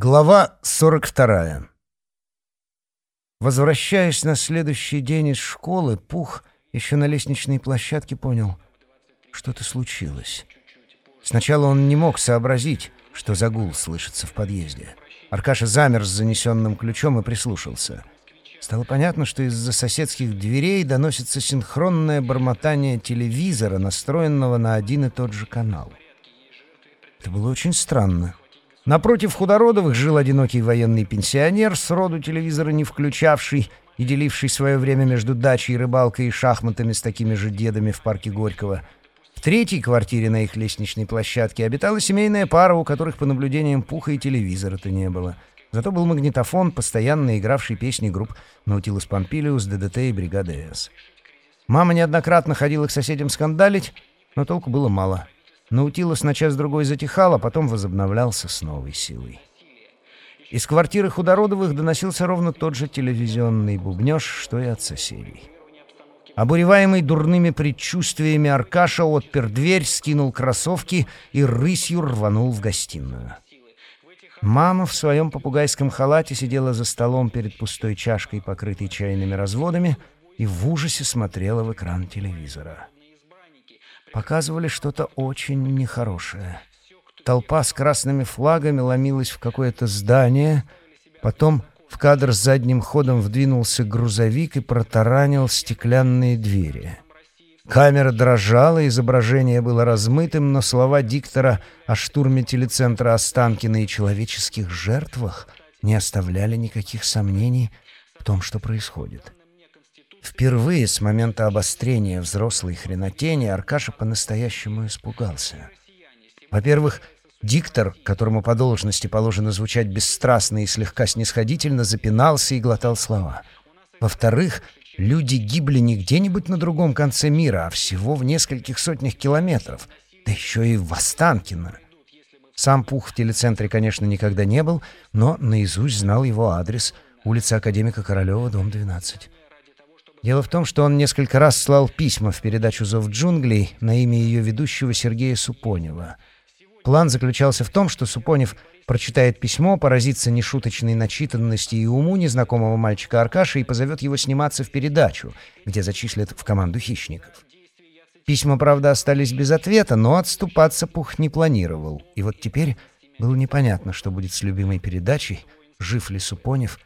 Глава 42. Возвращаясь на следующий день из школы, Пух еще на лестничной площадке понял, что-то случилось. Сначала он не мог сообразить, что загул слышится в подъезде. Аркаша замер с занесенным ключом и прислушался. Стало понятно, что из-за соседских дверей доносится синхронное бормотание телевизора, настроенного на один и тот же канал. Это было очень странно. Напротив Худородовых жил одинокий военный пенсионер, сроду телевизора не включавший и деливший свое время между дачей, рыбалкой и шахматами с такими же дедами в парке Горького. В третьей квартире на их лестничной площадке обитала семейная пара, у которых по наблюдениям пуха и телевизора-то не было. Зато был магнитофон, постоянно игравший песни групп «Наутилус Помпилиус», «ДДТ» и «Бригада С». Мама неоднократно ходила к соседям скандалить, но толку было мало — Наутилус на час-другой затихал, а потом возобновлялся с новой силой. Из квартиры Худородовых доносился ровно тот же телевизионный бубнеж, что и от соседей. Обуреваемый дурными предчувствиями Аркаша отпер дверь, скинул кроссовки и рысью рванул в гостиную. Мама в своем попугайском халате сидела за столом перед пустой чашкой, покрытой чайными разводами, и в ужасе смотрела в экран телевизора. Показывали что-то очень нехорошее. Толпа с красными флагами ломилась в какое-то здание, потом в кадр с задним ходом вдвинулся грузовик и протаранил стеклянные двери. Камера дрожала, изображение было размытым, но слова диктора о штурме телецентра Останкина и человеческих жертвах не оставляли никаких сомнений в том, что происходит. Впервые с момента обострения взрослой хренотени Аркаша по-настоящему испугался. Во-первых, диктор, которому по должности положено звучать бесстрастно и слегка снисходительно, запинался и глотал слова. Во-вторых, люди гибли не где-нибудь на другом конце мира, а всего в нескольких сотнях километров, да еще и в Останкино. Сам Пух в телецентре, конечно, никогда не был, но наизусть знал его адрес — улица Академика Королева, дом 12. Дело в том, что он несколько раз слал письма в передачу «Зов джунглей» на имя ее ведущего Сергея Супонева. План заключался в том, что Супонев прочитает письмо, поразится нешуточной начитанности и уму незнакомого мальчика Аркаши и позовет его сниматься в передачу, где зачислят в команду хищников. Письма, правда, остались без ответа, но отступаться Пух не планировал. И вот теперь было непонятно, что будет с любимой передачей, жив ли Супонев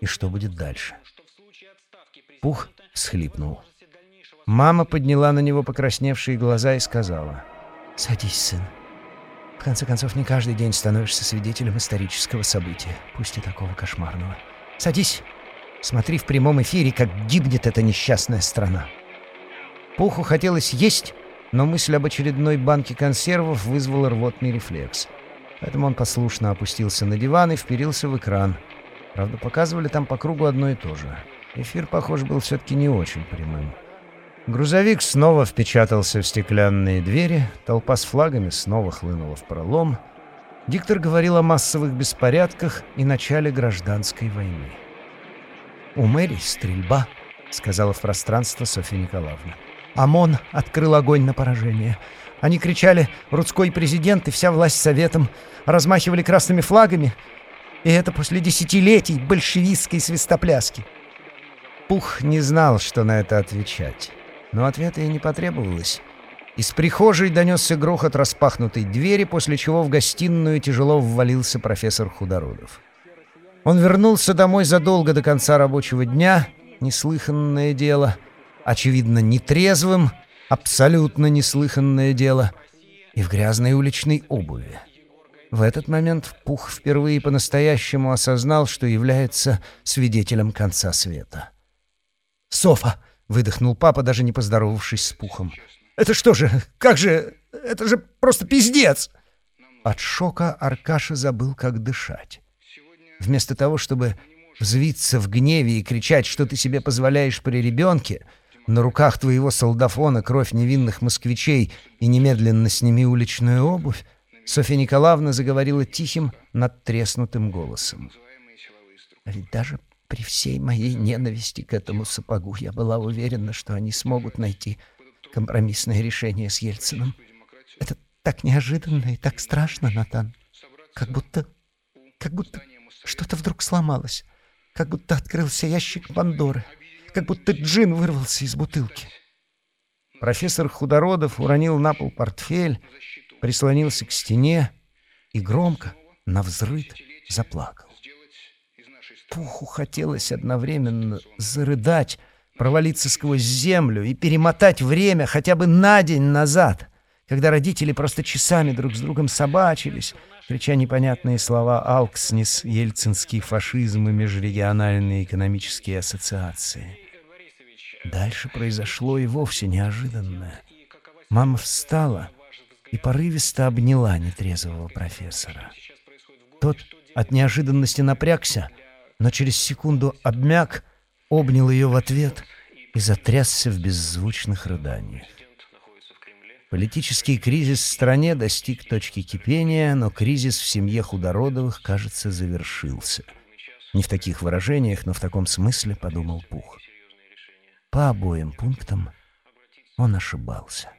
и что будет дальше. Пух всхлипнул. Мама подняла на него покрасневшие глаза и сказала. «Садись, сын. В конце концов, не каждый день становишься свидетелем исторического события, пусть и такого кошмарного. Садись, смотри в прямом эфире, как гибнет эта несчастная страна». Пуху хотелось есть, но мысль об очередной банке консервов вызвала рвотный рефлекс. Поэтому он послушно опустился на диван и вперился в экран. Правда, показывали там по кругу одно и то же — Эфир, похоже, был все-таки не очень прямым. Грузовик снова впечатался в стеклянные двери, толпа с флагами снова хлынула в пролом. Диктор говорил о массовых беспорядках и начале гражданской войны. «У мэрии стрельба», — сказала в пространство Софья Николаевна. ОМОН открыл огонь на поражение. Они кричали «Рудской президент» и вся власть советом, размахивали красными флагами. И это после десятилетий большевистской свистопляски. Пух не знал, что на это отвечать. Но ответа и не потребовалось. Из прихожей донесся грохот распахнутой двери, после чего в гостиную тяжело ввалился профессор Худородов. Он вернулся домой задолго до конца рабочего дня, неслыханное дело, очевидно, нетрезвым, абсолютно неслыханное дело, и в грязной уличной обуви. В этот момент Пух впервые по-настоящему осознал, что является свидетелем конца света. «Софа!» — выдохнул папа, даже не поздоровавшись с Пухом. «Это что же? Как же? Это же просто пиздец!» От шока Аркаша забыл, как дышать. Вместо того, чтобы взвиться в гневе и кричать, что ты себе позволяешь при ребенке, на руках твоего солдафона кровь невинных москвичей и немедленно сними уличную обувь, Софья Николаевна заговорила тихим, надтреснутым голосом. А ведь даже при всей моей ненависти к этому сапогу я была уверена, что они смогут найти компромиссное решение с Ельцином. Это так неожиданно и так страшно, Натан. Как будто... как будто что-то вдруг сломалось, как будто открылся ящик Пандоры, как будто джин вырвался из бутылки. Профессор Худородов уронил на пол портфель, прислонился к стене и громко, навзрыд, заплакал. Пуху хотелось одновременно зарыдать, провалиться сквозь землю и перемотать время хотя бы на день назад, когда родители просто часами друг с другом собачились, крича непонятные слова «Алкснис», «Ельцинский фашизм» и межрегиональные экономические ассоциации. Дальше произошло и вовсе неожиданное. Мама встала и порывисто обняла нетрезвого профессора. Тот от неожиданности напрягся, но через секунду обмяк, обнял ее в ответ и затрясся в беззвучных рыданиях. Политический кризис в стране достиг точки кипения, но кризис в семье Худородовых, кажется, завершился. Не в таких выражениях, но в таком смысле, подумал Пух. По обоим пунктам он ошибался.